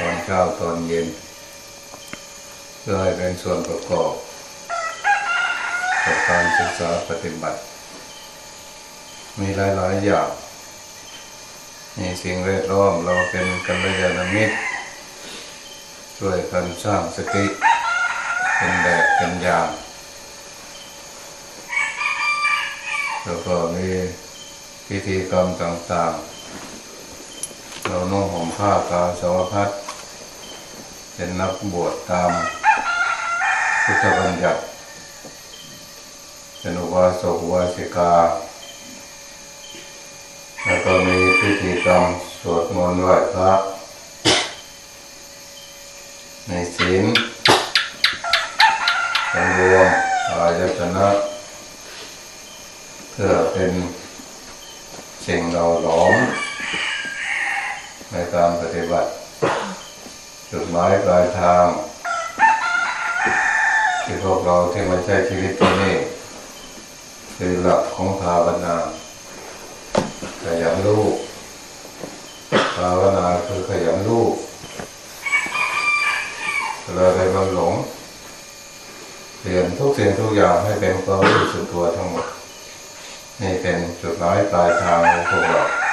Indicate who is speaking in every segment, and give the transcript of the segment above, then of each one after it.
Speaker 1: ตอนเช้าตอนเย็นเพื่อให้เป็นส่วนประกอบกับการศึกษาปฏิบัติ มีหลายๆอย่างมีสิ่งแวดล้อมเราเป็นกัลยาณมิตรช่วยกันสร้างสติเป็นแบบเป็นอย่างแล้วก็มีพิธีกรรมต่างๆ เราโนุ่งห่มผ้ากาสาวพัด เป็นนักบวชตามพุทธบัญญัติเป็นอุบาสกอุบาสิกา แล้วก็มีพิธีกรรมสวดมนต์ไหว้พระในศีลสำรวมอายตนะเพื่อเป็นสิ่งเราหลอมในการปฏิบัติ จุดหมายปลายทางที่พวกเราที่มาใช้ชีวิตที่นี่คือหลักของภาวนาขยันลูกภาวนาคือขยันลูกเราได้บำหลงเปลี่ยนทุกสิ่งทุกอย่างให้เป็นความรู้สึกตัวทั้งหมดนี่เป็นจุดหมายปลายทางของพวกเรา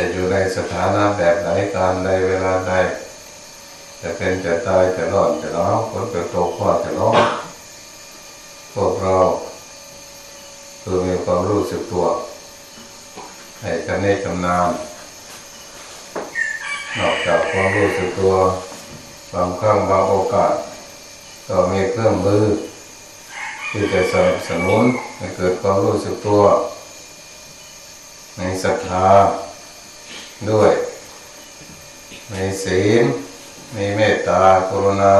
Speaker 1: จะอยู่ในสถานะแบบไหนการใดเวลาใดจะเป็นจะตายจะร้อนจะหนาวฝนจะตกฟ้าจะร้อนพวกเราคือมีความรู้สึกตัวให้กันนี้จำนานนอกจากความรู้สึกตัวบางครั้งบางโอกาสก็มีเครื่องมือที่จะสนับสนุนให้เกิดความรู้สึกตัว ในศรัทธา ด้วยในศีล มีเมตตากรุณา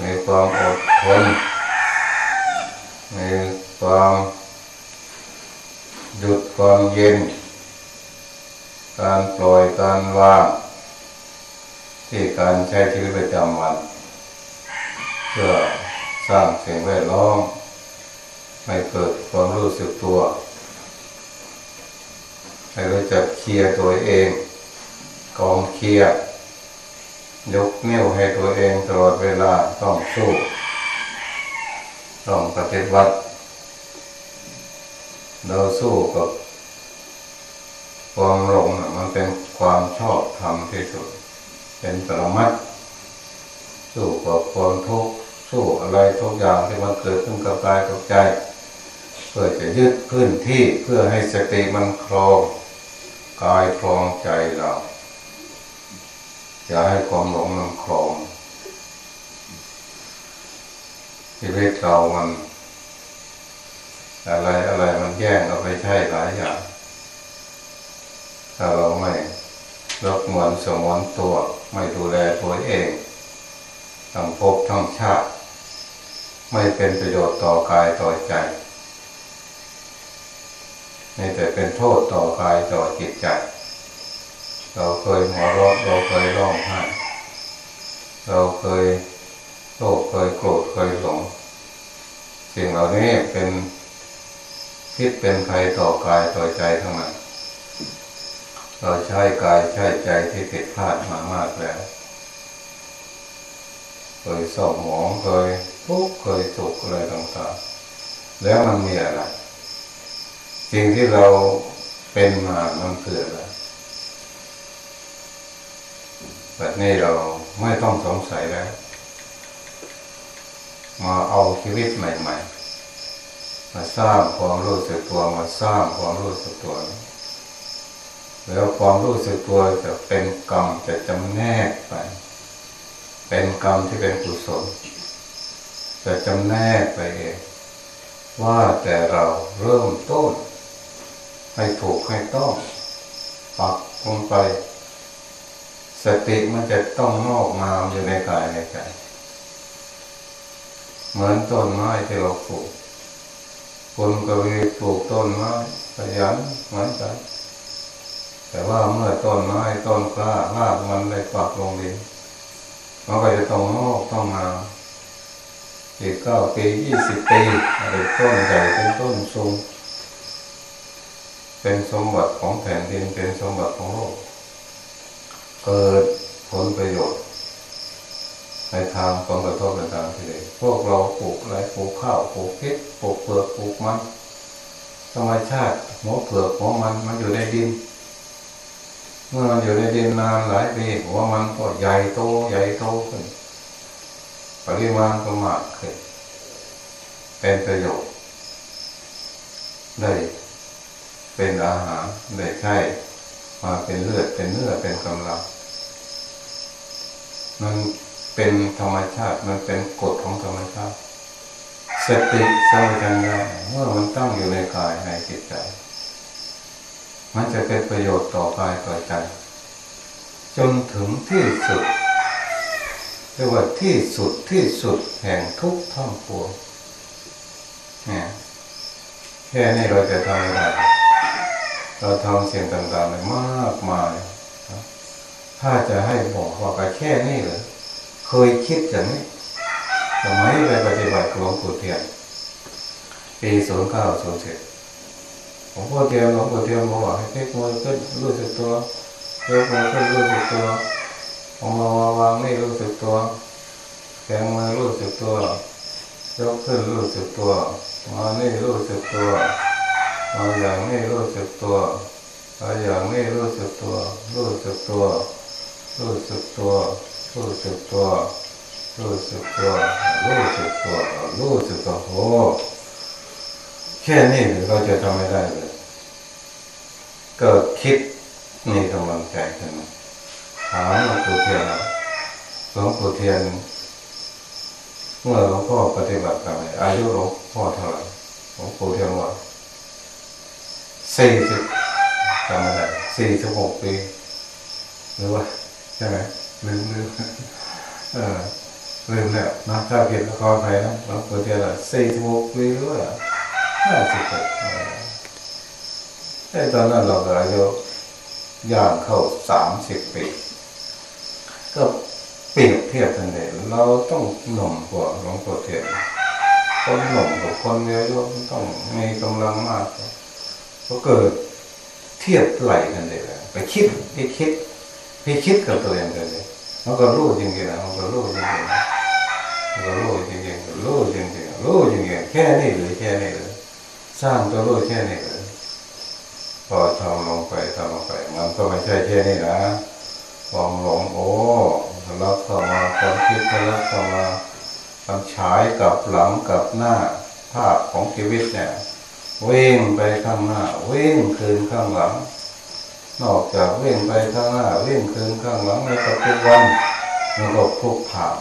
Speaker 1: มีความอดทน มีความหยุดความเย็น การปล่อยการวางที่การใช้ชีวิตประจำวัน เพื่อสร้างเสิ่งแวดล้อมให้เกิดความรู้สึกตัว ให้รู้จักเคลียร์ตัวเองกองเคลียร์ยกนิ้วให้ตัวเองตลอดเวลาต้องสู้ต้องปฏิบัติเราสู้กับความหลงมันเป็นความชอบธรรมที่สุด เป็นปรมัตสู้กับความทุกข์สู้อะไรทุกอย่างที่มันเกิดขึ้นกับกายกับใจ เพื่อจะยึดพื้นที่เพื่อให้สติมันครอง กายครองใจเรา อย่าให้ความหลงมันครองชีวิตเรามัน อะไรอะไรมันแย่งเอาไปใช้หลายอย่าง ถ้าเราไม่รบมวนสมวนตัว ไม่ดูแลตัวเองทั้งภพทั้งชาติ ไม่เป็นประโยชน์ต่อกายต่อใจ นี่แต่เป็นโทษต่อกายต่อจิตใจ เราเคยหัวเราะเราเคยร้องไห้เราเคยโลภเคยโกรธเคยหลง สิ่งเหล่านี้เป็นคิดเป็นภัยต่อกายต่อใจทั้งนั้นเราใช้กายใช้ใจที่ผิดพลาดมามากแล้วเคยสอบหมองเคยทุกข์เคยสุขอะไรต่างๆ แล้วมันมีอะไร สิ่งที่เราเป็นมามันเกิดอะไรแบบนี้เราไม่ต้องสงสัยแล้ว มาเอาชีวิตใหม่ ๆ มาสร้างความรู้สึกตัวมาสร้างความรู้สึกตัว แล้วความรู้สึกตัวจะเป็นกรรมจะจำแนกไป เป็นกรรมที่เป็นกุศลจะจำแนกไปเองว่าแต่เราเริ่มต้น ให้ถูกให้ต้องปักลงไป สติมันจะต้องงอกงามอยู่ในกายในใจเหมือนต้นไม้ที่เราปลูกคนก็มีปลูกต้นไม้ขยันเหมือนกันแต่ว่าเมื่อต้นไม้ต้นกล้ารากมันได้ปักลงดินมันก็จะต้องงอกต้องงามอีกเก้าปียี่สิบปีอะไรต้นใหญ่เป็นต้นสูง เป็นสมบัติของแผ่นดินเป็นสมบัติของโลก เกิดผลประโยชน์ ในทางความกระทบในทางที่ดีพวกเราปลูกอะไรปลูกข้าวปลูกพริกปลูกเปลือกปลูกมันธรรมชาติหัวเปลือกหัวมันมันอยู่ในดิน เมื่อมันอยู่ในดินนานหลายปีหัวมันก็ใหญ่โตใหญ่โตขึ้นปริมาณก็มากขึ้นเป็นประโยชน์ได้ เป็นอาหารได้ใช้มาเป็นเลือดเป็นเนื้อเป็นกำลัง มันเป็นธรรมชาติมันเป็นกฎของธรรมชาติสติสัมปชัญญะเมื่อมันตั้งอยู่ในกายในจิตใจ มันจะเป็นประโยชน์ต่อกายต่อใจ จนถึงที่สุดเรียกว่าที่สุดที่สุดแห่งทุกท่องปวงเนี่ยแค่นี้เราจะทำอะไร เราทำเสิ่งต่างๆมากมาย ถ้าจะให้บอกว่าแค่นี้เลยเคยคิดอย่างนี้สมัยไปปฏิบัติหลวงปู่เทียนปีศูนย์เก้าศูนย์เจ็ดหลวงพ่อเทียนหลวงปู่เทียนบอกให้เทคมือขึ้นรู้สึกตัวยกมือขึ้นรู้สึกตัวเอามาวางนี่รู้สึกตัวแขงมือรู้สึกตัวยกขึ้นรู้สึกตัวมานี่รู้สึกตัว มาอย่างนี้รู้สึกตัวมาอย่างนี้รู้สึกตัว รู้สึกตัว รู้สึกตัว รู้สึกตัว รู้สึกตัว รู้สึกตัว รู้สึกตัวโอ้แค่นี้เราจะทำไม่ได้เลยก็คิดมีกำลังใจขึ้นมาถามหลวงปู่เทียนหลวงปู่เทียนเมื่อหลวงพ่อปฏิบัติกันอายุหลวงพ่อเท่าไหร่หลวงปู่เทียนว่า สี่สิบจำไม่ได้สี่สิบหกปีหรือว่าใช่ไหมลืมลืมเออลืมแล้วนะถ้าผิดขออภัยนะหลวงปู่เทียนละสี่สิบหกปีหรือว่าห้าสิบหกไอ้ตอนนั้นเราอายุย่างเข้าสามสิบปีก็เปรียบเทียบกันเลยเราต้องหนุ่มกว่าหลวงปู่เทียนคนหนุ่มกับคนเยอะๆต้องมีกำลังมากก็ ก็เกิดเทียบไหลกันเลยไปคิดไปคิดไปคิดกับตัวเองเลยมันก็รู้จริงๆนะมันก็รู้จริงๆมันก็รู้จริงๆรู้จริงๆรู้จริงๆแค่นี้เลยแค่นี้เลยสร้างตัวรู้แค่นี้เลยพอทำลงไปทำลงไปมันก็ไม่ใช่แค่นี้นะความหลงโอ้แล้วเข้ามาความคิดแล้วเข้ามามันฉายกับหลังกับหน้าภาพของชีวิตเนี่ย วิ่งไปข้างหน้าวิ่งคืนข้างหลัง นอกจากวิ่งไปข้างหน้าวิ่งคืนข้างหลังในปัจจุบันมันก็ทุกผ่าน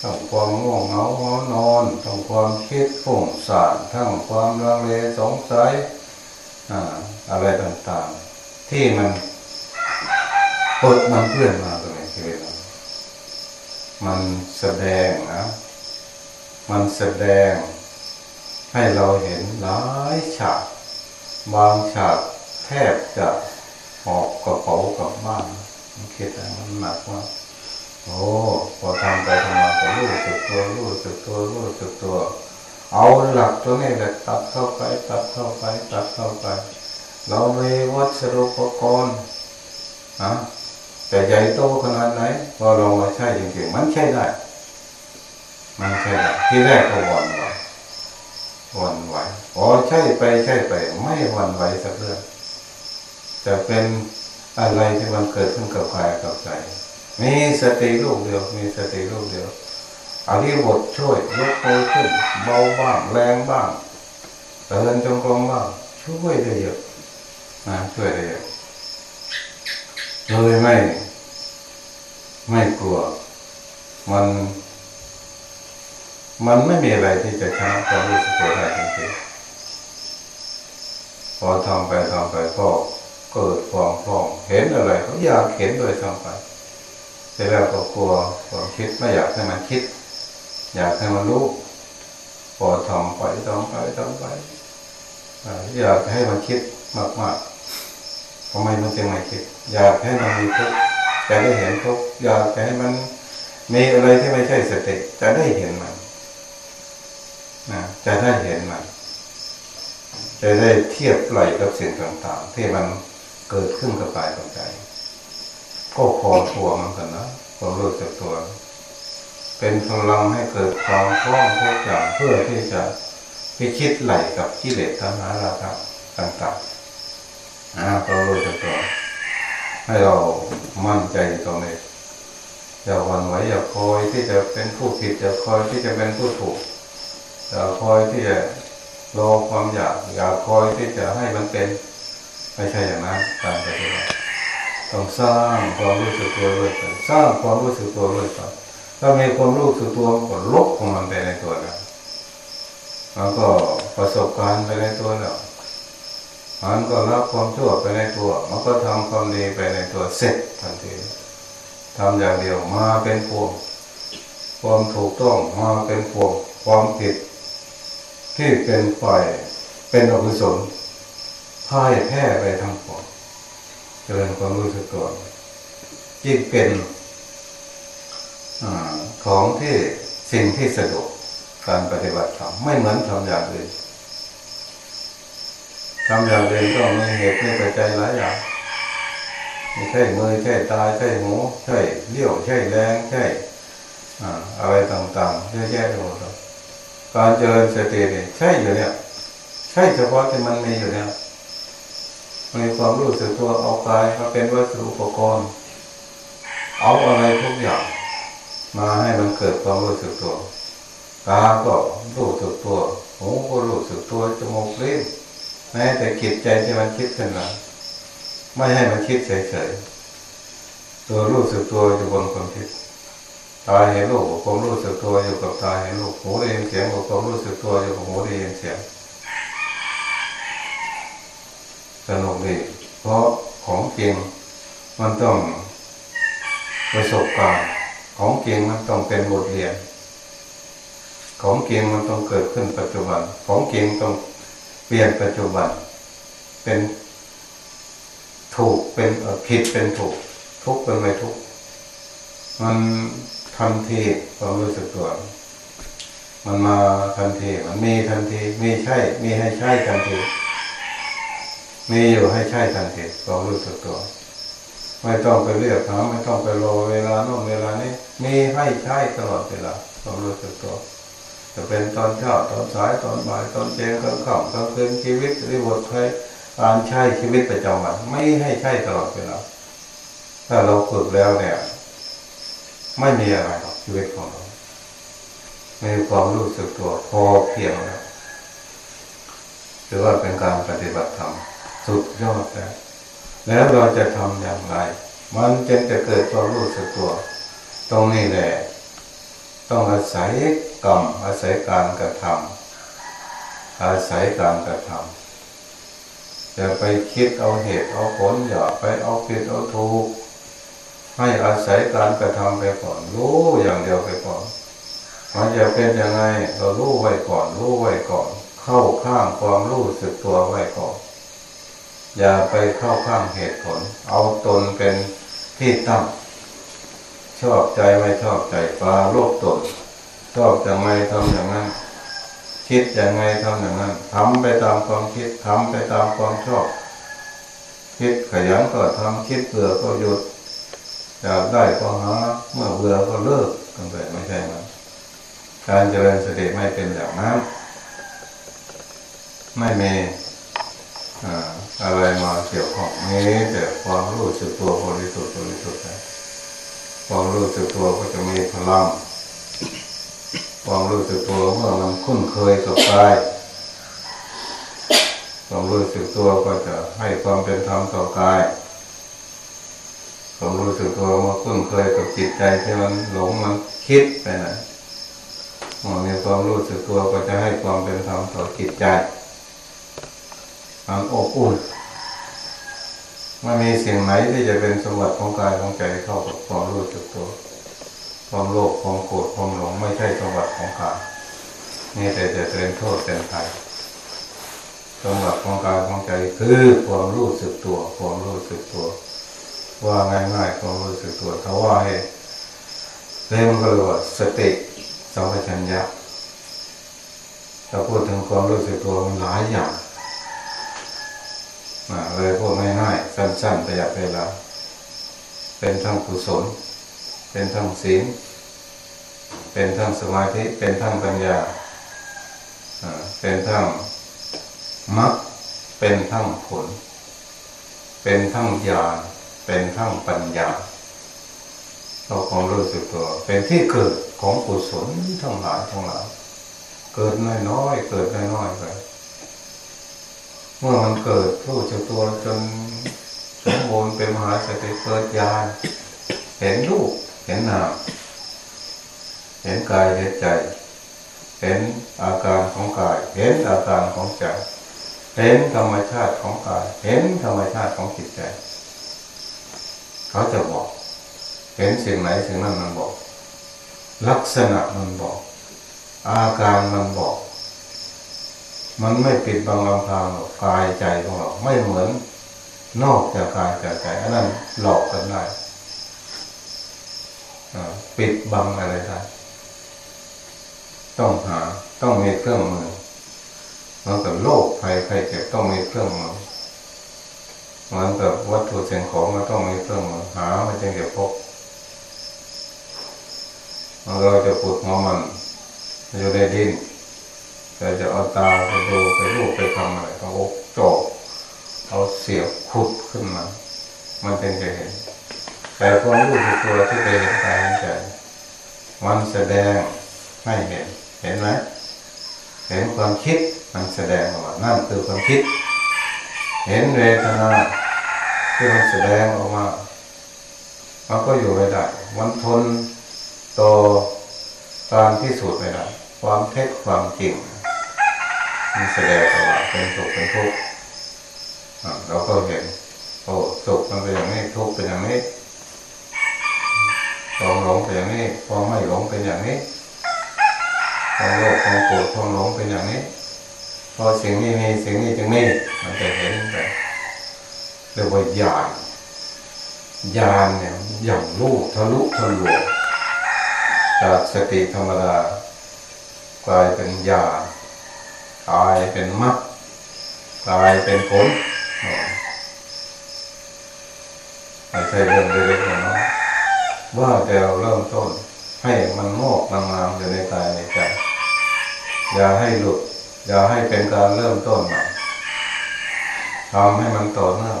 Speaker 1: ทั้งความง่วงเหงาหอนอนทั้งความคิดฟุ้งซ่านทั้งความลังเลสงสัยอะไรต่างๆ ที่มันปดมันเพื่อนมาตรงนี้ชีวิตมันแสดงนะ มันแสดง ให้เราเห็นหลายฉากบางฉากแทบจะหอบกระเป๋ากลับบ้านมันคิดอะไรมันหนักมาโอ้พอทำไปทำมาก็รู้สึกตัวรู้สึกตัวรู้สึกตัว เอาหลักตัวนี้แหละตัดเข้าไป ตัดเข้าไปตัดเข้าไป เราไม่วัสดุอุปกรณ์นะแต่ใหญ่โตขนาดไหนพอลองมาใช่จริงๆมันใช่ได้ มันใช่ได้ที่แรกก็หวั่นไหว หวั่นไหวอ๋อใช่ไปใช่ไป ไม่หวั่นไหวสักเรื่องจะเป็นอะไรที่มันเกิดขึ้นกับกายกับใจมีสติลูกเดียว มีสติลูกเดียวอริบทช่วยยกโตขึ้นเบาบ้างแรงบ้างเดินจงกรมบ้างช่วยได้เยอะนะช่วยได้เยอะเลยไม่ ไม่กลัว มัน มันไม่มีอะไรที่จะชนะความรู้สึกตัวได้จริงๆพอทำไปทำไปก็เกิดความคล่อง เห็นอะไรเขาอยากเห็นโดยทำไปแต่แล้วก็กลัวความคิดไม่อยากให้มันคิด อยากให้มันรู้พอทำไปทำไปทำไปอยากให้มันคิดมากๆทำไมมันจึงไม่คิด อยากให้มันมีทุกข์จะได้เห็นทุกข์อยากให้มันมีอะไรที่ไม่ใช่สติจะได้เห็นมัน นะจะได้เห็นมันจะได้เทียบไหลกับสิ่งต่างๆ ที่มันเกิดขึ้นกับกายกับใจ ก็คอทัวมือนกันนะความรู้สึกตัว เป็นพลังให้เกิดความคล่องทุกอย่างเพื่อที่จะพิชิตไหลกับกิเลสตัณหาราคะต่างๆนะความรู้สึกตัว ให้เรามั่นใจตรงนี้อย่าหวั่นไหวอย่าคอยที่จะเป็นผู้ผิดอย่าคอยที่จะเป็นผู้ถูก อย่าคอยที่จะรอความอยากอย่าคอยที่จะให้มันเป็นไม่ใช่อย่างนั้นการปฏิบัติต้องสร้างความรู้สึกตัวด้วยกันสร้างความรู้สึกตัวด้วยกันถ้ามีความรู้สึกตัวก็ลบของมันไปในตัวแล้วก็ประสบการณ์ไปในตัวแล้วมันก็รับความชั่วไปในตัว มันก็ทำความดีไปในตัวเสร็จทันทีทำอย่างเดียวมาเป็นพวงความถูกต้องมาเป็นพวงความผิด ที่เป็นฝ่ายเป็นอกุศลพ่ายแพ้ไปทั้งปวงเจริญความรู้สึกตัวยิ่งเป็นอของที่สิ่งที่สะดวกการปฏิบัติธรรมไม่เหมือนทำอย่างอื่นทำอย่างอื่นก็มีเหตุมีปัจจัยหลายอย่างใช่มือใช่ตาใช่หูใช่เลี้ยวใช่แรงใช่อะไรต่างๆเยอะแยะไปหมด การเจริญสติเนี่ยใช่อยู่เนี่ยใช่เฉพาะที่มันมีอยู่เนี่ยมีความรู้สึกตัวเอากายมาเป็นวัสดุอุปกรณ์ เอาอะไรทุกอย่าง มาให้มันเกิดความรู้สึกตัวตาก็รู้สึกตัวหูก็รู้สึกตัวจมูกลิ้นแม้แต่จิตใจที่มันคิดขึ้นมาไม่ให้มันคิดเฉยๆตัวรู้สึกตัวอยู่บนความคิด ตาเห็นรูปความรู้สึกตัวอยู่กับตาเห็นรูปหูได้ยินเสียงความรู้สึกตัวอยู่กับหูได้ยินเสียงสนุกดีเพราะของจริงมันต้องประสบการณ์ของจริงมันต้องเป็นบทเรียน ของจริงมันต้องเกิดขึ้นปัจจุบัน ของจริงต้องเปลี่ยนปัจจุบัน เป็นถูกเป็นผิดเป็นถูก ทุกเป็นไม่ทุก มัน ทันทีความรู้สึกตัว มันมาทันทีมันมีทันทีมีใช่ มีให้ใช่ทันทีมีอยู่ให้ใช่ทันทีความรู้สึกตัว ไม่ต้องไปเรียกหาไม่ต้องไปรอเวลาโน่นเวลานี้มีให้ใช่ตลอดเวลาความรู้สึกตัวจะเป็นตอนเช้าตอนสายตอนบ่ายตอนเช้าตอนค่ำตอนคืนชีวิตรีบทใครการใช้ชีวิตประจำวันไม่ให้ใช่ตลอดเวลาถ้าเราฝึกแล้วเนี่ย ไม่มีอะไรหรอกชีวิตของเรามีความรู้สึกตัวพอเพียงแล้วถือว่าเป็นการปฏิบัติธรรมสุดยอดแล้วแล้วเราจะทำอย่างไร มันจึงจะเกิดความรู้สึกตัว ตรงนี้แหละ ต้องอาศัยกรรมอาศัยการกระทำอาศัยการกระทำอย่าไปคิดเอาเหตุเอาผลอย่าไปเอาผิดเอาถูก ให้อาศัยการกระทำไปก่อนรู้อย่างเดียวไปก่อนมันจะเป็นยังไงเรารู้ไว้ก่อนรู้ไว้ก่อน เข้าข้างความรู้สึกตัวไว้ก่อน อย่าไปเข้าข้างเหตุผล เอาตนเป็นที่ตั้งชอบใจไม่ชอบใจปลาโลกตนชอบอย่างไรทำอย่างนั้นคิดอย่างไรทำอย่างนั้นทำไปตามความคิดทำไปตามความชอบ คิดขยันก็ทำคิดเบื่อก็หยุด อยากได้ก็หาเมื่อเบื่อก็เลิกกันไปไม่ใช่ไหมการเจริญสติไม่เป็นอย่างนั้นไม่มีอะไรมาเกี่ยวข้องนี้แต่ความรู้สึกตัวบริสุทธิ์บริสุทธิ์ความรู้สึกตัวก็จะมีพลังความรู้สึกตัวเมื่อมันคุ้นเคยกับกายความรู้สึกตัวก็จะให้ความเป็นธรรมต่อกาย ความรู้สึกตัวเมื่อคุ้นเคยกับจิตใจที่มันหลงมันคิดไปไหนเมื่อมีความรู้สึกตัวก็จะให้ความเป็นธรรมต่อจิตใจความอบอุ่นไม่มีสิ่งไหนที่จะเป็นสมบัติของกายของใจเท่ากับความรู้สึกตัว ความโลภความโกรธความหลงไม่ใช่สมบัติของกายนี่แต่จะเป็นโทษเป็นภัยสมบัติของกายของใจคือความรู้สึกตัว ความรู้สึกตัว ว่าง่ายๆความรู้สึกตัวถ้าว่าให้เรียกมันก็เรียกว่าสติสัมปชัญญะถ้าพูดถึงความรู้สึกตัวมันหลายอย่างเลยพูดง่ายๆสั้นๆประหยัดเวลาแต่เป็นทั้งกุศล เป็นทั้งศีล เป็นทั้งสมาธิ เป็นทั้งปัญญาเป็นทั้งมรรคเป็นทั้งผล เป็นทั้งญาณ เป็นทั้งปัญญาเราความรู้สึกตัว เป็นที่เกิดของกุศลทั้งหลายทั้งหลายเกิดน้อยๆเกิดน้อยๆไปเมื่อมันเกิดรู้จักตัวจนสมบูรณ์เป็นมหาสติเกิดญาณเห็นรูปเห็นนามเห็นกายเห็นใจ เห็นอาการของกาย เห็นอาการของใจเห็นธรรมชาติของกาย เห็นธรรมชาติของจิตใจ เขาจะบอก เห็นสิ่งไหนสิ่งนั้นมันบอก ลักษณะมันบอก อาการมันบอก มันไม่ปิดบังลำพางกายใจของเราไม่เหมือนนอกจากกายจากใจอันนั้นหลอกกันได้ปิดบังอะไรได้ต้องหาต้องมีเครื่องมือเหมือนกับโรคภัยใครเจ็บต้องมีเครื่องมือ เหมือนกับวัตถุสิ่งของมันต้องมีเครื่องมือหามันจึงจะพบเราจะปวดหัวมันอยู่ในดินแต่จะเอาตาไปดูไปรูปไปทำอะไรต้องอกจอบเอาเสียบขุดขึ้นมา มันจึงจะเห็น แต่ความรู้สึกตัวที่ไปเห็นกายใจมันแสดงให้เห็น เห็นไหมเห็นความคิดมันแสดงออกมานั่นคือความคิด เห็นเวทนา ที่มันแสดงออกมามันก็อยู่ไม่ได้ มันทนต่อการพิสูจน์ไม่ได้ ความเท็จความจริงมันแสดงออกมาเป็นสุขเป็นทุกข์เราก็เห็น โอ้สุขมันเป็นอย่างนี้ทุกข์เป็นอย่างนี้ความหลงเป็นอย่างนี้ความไม่หลงเป็นอย่างนี้ความโลภความโกรธความหลงเป็นอย่างนี้ พอสิ่งนี้มีสิ่งนี้จึงนี่มันจะเห็นไป เรียกว่าญาณญาณเนี่ยอย่างลูกทะลุทะลวงจากสติธรรมดากลายเป็นญาณกลายเป็นมรรคกลายเป็นผลไม่ใช่เรื่องเล็กๆน้อยว่าแต่เราเริ่มต้น ให้มันงอกงามอยู่ในกายในใจอย่าให้หลุดอย่าให้เป็นการเริ่มต้นใหม่ทำให้มันต่อเนื่อง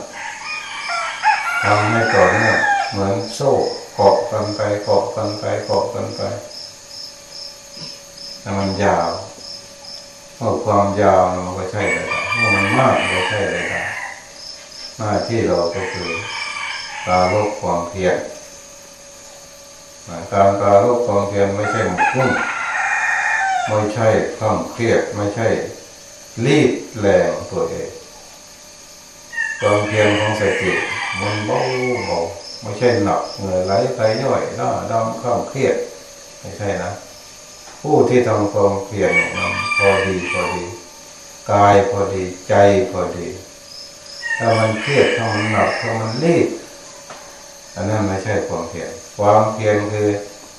Speaker 1: ทำให้ต่อเนื่องเหมือนโซ่เกาะกันไปเกาะกันไปเกาะกันไปถ้ามันยาวเพราะความยาวมันก็ใช่เลยเมื่อมันมากก็ใช่เลยหน้าที่เราก็คือการลดความเพียรการปราลบความเพียรไม่ใช่หมกมุ่นไม่ใช่ข้ามเครียดไม่ใช่ รีบแรงตัวเองความเพียรของสติ มันเบาเบาไม่ใช่หนักเหนื่อยไหลไปย่อยหน้าดำข้ามเครียด ไม่ใช่นะ ผู้ที่ทำความเพียรมันพอดีพอดี กายพอดีใจพอดี ถ้ามันเครียดถ้ามันหนักถ้ามันรีบอันนั้นไม่ใช่ความเพียรความเพียรคือ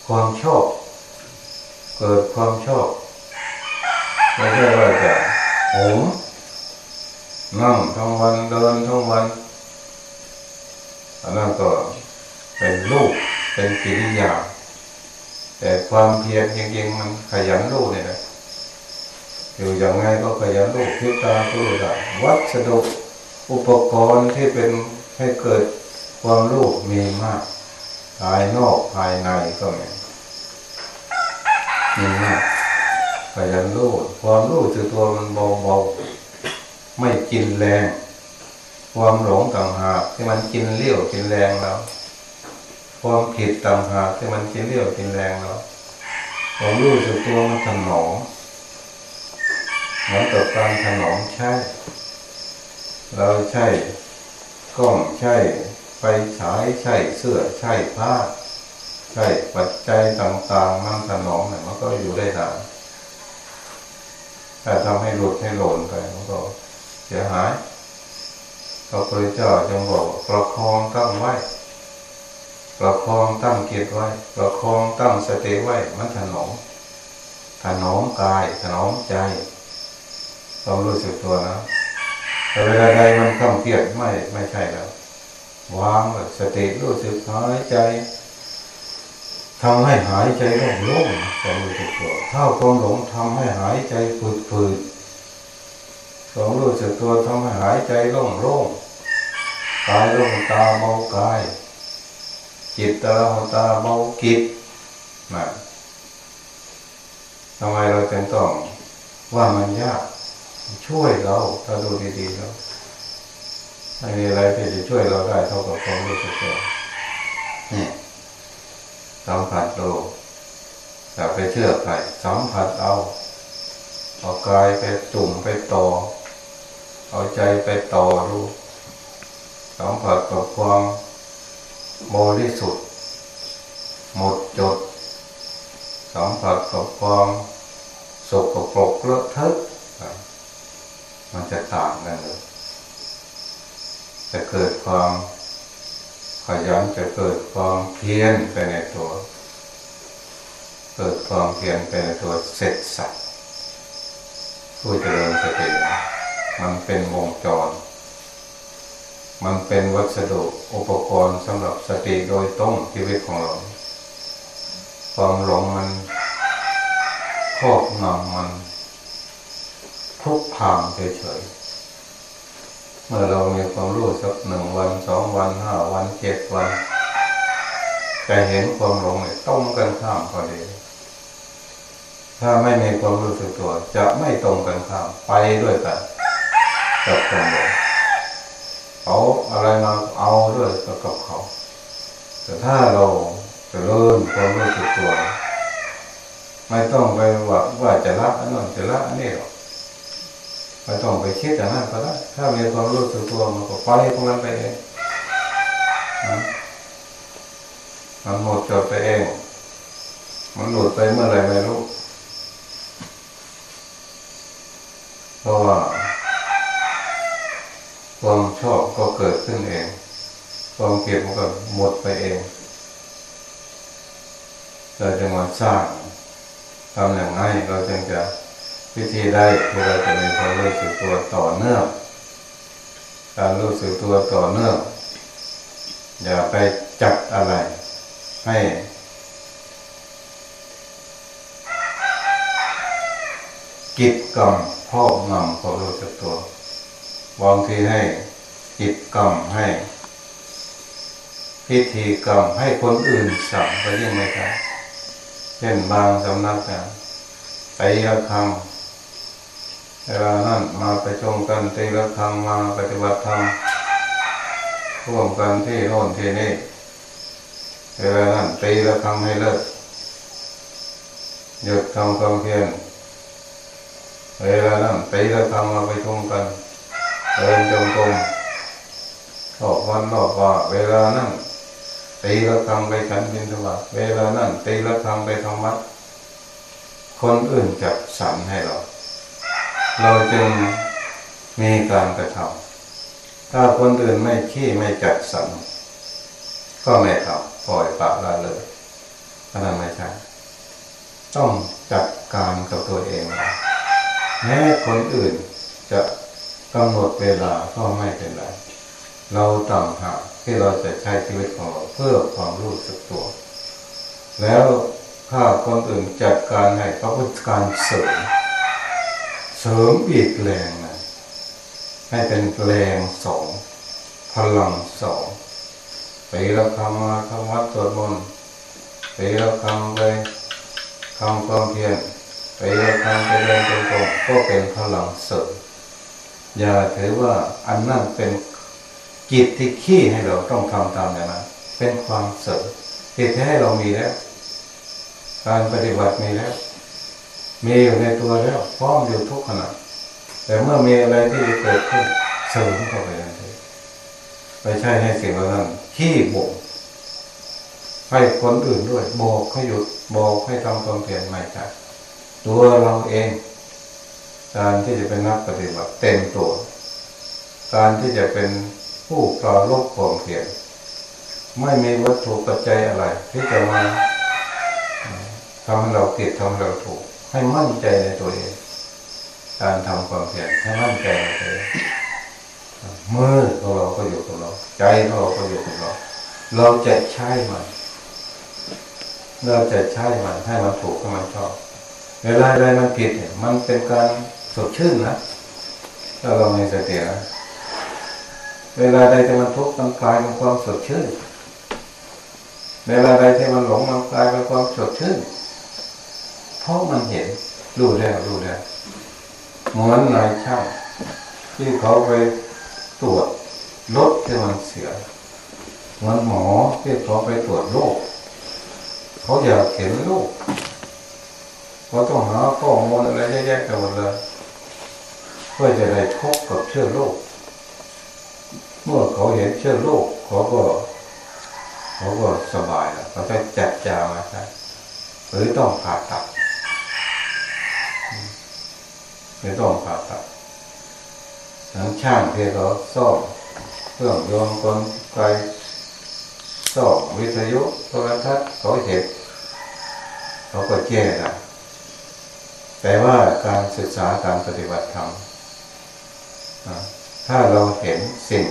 Speaker 1: ความชอบ เกิดความชอบไม่ใช่ว่าจะโหมนั่งทั้งวันเดินทั้งวัน อันนั้นก็เป็นรูปเป็นกิริยา แต่ความเพียรจริงๆมันขยันรูปเนี่ยนะอยู่อย่างไงก็ขยันรูปพิตาก็รู้ได้วัสดุอุปกรณ์ที่เป็นให้เกิดความรู้มีมากภายนอกภายในก็มีมีมากขยันรู้ความรู้สึกตัวมันเบาๆไม่กินแรง ความหลงต่างหากที่มันกินเลี้ยวกินแรงเรา ความผิดต่างหากที่มันกินเลี้ยวกินแรงเราความรู้สึกตัวมันถนอมเหมือนกับการถนอมใช่ เราใช่กล้องใช่ไฟฉายใช่เสื้อใช่ผ้าใช่ปัจจัยต่างๆมันถนอมเนี่ยมันก็อยู่ได้นานแต่ทำให้หลุดให้หล่นไปมันก็เสียหาย พระพุทธเจ้าจึงบอกประคองตั้งไว้ ประคองตั้งเกียรติไว้ ประคองตั้งสติไว้มันถนอมถนอมกายถนอมใจต้องรู้สึกตัวนะแต่เวลาใดมันข้ามเกียดไม่ไม่ใช่แล้ววางสติรู้สึกหายใจทำให้หายใจโล่งโล่รู้สึกตัวถ้าความหลงทำให้หายใจฝืดฝื ดความรู้สึกตัวทำให้หายใจโล่งโล่งกายโล่งตาเบากาย จิตตาตาเบากิจนะทำไมเราจึงต้องว่ามันยาก ช่วยเราถ้าดูดีๆแล้วไม่มีอะไรที่จะช่วยเราได้เท่ากับความรู้สึกตัวนี่สัมผัสดูอย่าไปเชื่อใครสัมผัสเอาเอากายไปจุ่มไปต่อ เอาใจไปต่อดูสัมผัสกับความบริสุทธิ์ หมดจด สัมผัสกับความสกปรกเลอะเทอะมันจะต่างกันเลยจะเกิดความขยันจะเกิดความเพียรไปในตัว เกิดความเพียรไปในตัวเสร็จสัตว์ผู้เจริญสติ มันเป็นวงจร มันเป็นวัสดุอุปกรณ์สำหรับสติโดยต้องชีวิตของเรา ความหลงมันครอบงำมันทุกทางเฉยๆเมื่อเรามีความรู้สักหนึ่งวันสองวันห้าวันเจ็ดวันจะเห็นความหลงเนี่ยต้องกันข้ามพอดีถ้าไม่มีความรู้สึกตัว จะไม่ตรงกันข้ามไปด้วยกัน กับความหลงเขาอะไรมาเอาด้วยกับเขา แต่ถ้าเราจะเริ่มความรู้สึกตัว ไม่ต้องไปว่าว่าจะละอันนั้นจะละอันนี้หรอกไม่ต้องไปคิดอย่างนั้นก็ได้ถ้ามีความรู้สึกตัวมันก็ไปของมันไปเองมันหมดจดไปเอง มันหลุดไปเมื่อไรไม่รู้ เพราะว่า ความชอบก็เกิดขึ้นเอง ความ เกลียดมันก็หมดไปเองเราจะมาสร้างทำอย่างไรเราจึงจะวิธีได้ที่เราจะมีความรู้สึกตัวต่อเนื่องการรู้สึกตัวต่อเนื่องอย่าไปจับอะไร ให้กิจกรรมพ่อนำความรู้สึกตัวบางทีให้กิจกรรมให้ พิธีกรรมให้คนอื่นสั่งไปยังไงครับเช่นบางสำนักเนี่ยไปละครังเวลานั้นมาไปชมกันตีละครังมาปฏิบัติธรรมร่วมกันที่โน่นที่นี่เวลานั้นตีละครังให้เลิกหยุดทำความเพียรเวลานั้นตีละครังมาไปชมกันเดินจงกรมออกวันออกว่าเวลานั้น ตีละครังไปฉันบินทบาทเวลานั้นตีละครังไปธรรมะคนอื่นจับสรรให้เรา เราจึงมีการกระทำถ้าคนอื่นไม่ขี้ไม่จัดสรรก็ไม่ทำปล่อยปละละเลยนั่นไม่ใช่ต้องจัดการกับตัวเองแม้คนอื่นจะกำหนดเวลาก็ไม่เป็นไร เราต่างหากที่เราจะใช้ชีวิตของเราเพื่อความรู้สึกตัว แล้วถ้าคนอื่นจัดการให้เขาเป็นการเสริม เสริมอีกแรงนะให้เป็นแรงสองพลังสองไปเราทำมาทำวัดตัวมนต์ไปเราทำไปทำความเพียรไปเราทำไปเดินตรงๆก็เป็นพลังเสริมอย่าถือว่าอันนั้นเป็น กิจที่ขี้ให้เราต้องทำตามอย่างนั้นเป็นความเสริมเหตุที่ให้เรามีแล้ว การปฏิบัติมีแล้ว มีอยู่ในตัวแล้วพร้อมอยู่ทุกขณะแต่เมื่อมีอะไรที่เกิดขึ้นเสริมเข้าไปทันทีไม่ใช่ให้สิ่งเหล่านั้นขี้บ่งให้คนอื่นด้วย บอกให้หยุดบอกให้ทำความเพียรไม่ใช่ตัวเราเอง การที่จะเป็นนักปฏิบัติเต็มตัว การที่จะเป็น ผู้ปราลบความเพียรไม่มีวัตถุปัจจัยอะไร ที่จะมาทำให้เราผิดทำให้เราถูก ให้มั่นใจในตัวเอง การทำความเพียรให้มั่นใจในตัวเองมือของเราก็อยู่กับเรา ใจของเราก็อยู่กับเรา เราจะใช้มัน เราจะใช้มันให้มันถูกให้มันชอบเวลาอะไรมันผิดเนี่ยมันเป็นการสดชื่นนะถ้าเรามีสตินะ เวลาใดที่มันทุกข์มันกลายเป็นความสดชื่นเวลาใดที่มันหลงมันกลายเป็นความสดชื่นเพราะมันเห็นรู้แล้วรู้แล้วเหมือนนายช่างที่เขาไปตรวจรถที่มันเสียเหมือนหมอที่เขาไปตรวจโรคเขาอยากเห็นโรคเขาต้องหาข้อมูลอะไรแยะๆกันหมดเลยเพื่อจะได้พบกับเชื้อโรค เมื่อเขาเห็นเชื้อโรคเขาก็ เขาก็สบายแล้วเขาจะจัดจามาใช่หรือต้องผ่าตัดหรือต้องผ่าตัดทั้งช่างที่เขาซ่อมเครื่องยนต์กลไกซ่อมวิทยุโทรทัศน์เขาเห็นเขาก็แก้ได้แต่ว่าการศึกษาการปฏิบัติธรรมถ้าเราเห็นสิ่ง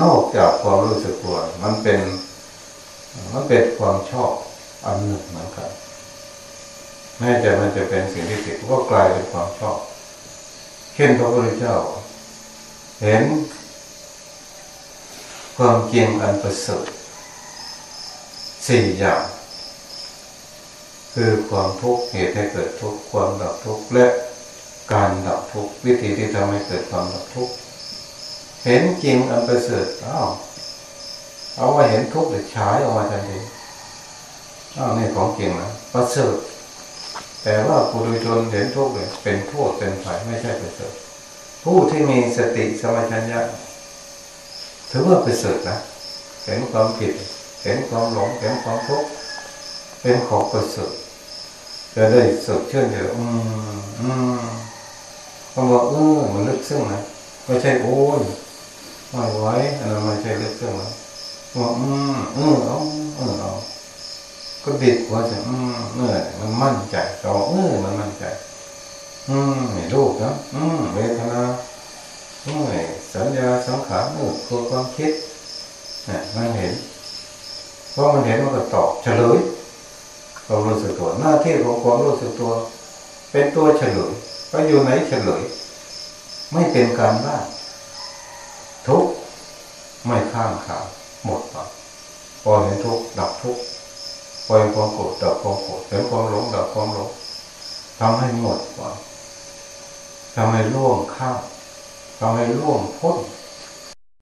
Speaker 1: นอกจากความรู้สึกตัว มันเป็น มันเป็นความชอบอันหนึ่งเหมือนกันแม้จะมันจะเป็นสิ่งที่ผิดก็กลายเป็นความชอบ เช่นพระพุทธเจ้า เห็น ความเกียงอันประเสริฐสี่อย่าง คือความทุกข์เหตุให้เกิดทุกข์ความดับทุกข์และการดับทุกข์วิธีที่ทำให้เกิดความดับทุกข์ เห็นจริงอันประเสริฐอ้าวเอามาเห็นทุกข์หรือฉายออกมาทันทีอ้าวนี่ของจริงนะประเสริฐแต่ว่าผู้ดุชนเห็นทุกข์เลยเป็นโทษเป็นภัยไม่ใช่ประเสริฐผู้ที่มีสติสมัชัญญะถือว่าประเสริฐนะเห็นความผิด เห็นความหลงเห็นความทุกข์เป็นของประเสริฐจะได้สดชื่นอยู่อืมอืมคำว่าเออมันลึกซึ้งนะไม่ใช่โอ้ย ไม่ไหวอันนั้นไม่ใช่ลึกซึ้งนะว่าอืมเออเอาเออเอาก็บิดว่าจะอืมเมื่อมันมั่นใจเราเออมันมั่นใจ อืมไม่รูปนะอืมเวทนาอืมสัญญาสังขารอืมคือความคิดเนี่ยมันเห็นเพราะมันเห็นมันก็ตอบเฉลยความรู้สึกตัวหน้าที่ของความรู้สึกตัว เป็นตัวเฉลยก็อยู่ไหนเฉลย ไม่เป็นการบ้าน ทุกไม่ข้ามขาวหมดไปพอเห็นทุกดับทุกปล่อยความโกรธดับความโกรธเห็นความหลงดับความหลงทำให้หมดก่อนทำให้ร่วงข้ามทำให้ร่วงพ้น